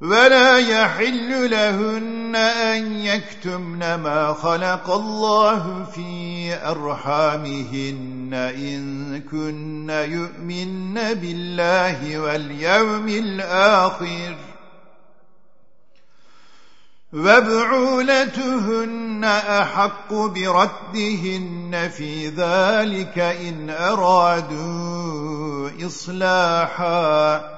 ولا يحل لهن أن يكتمن ما خلق الله في أرحامهن إن كن يؤمن بالله واليوم الآخر. وابعولتهن أحق بردهن في ذلك إن أرادوا إصلاحاً.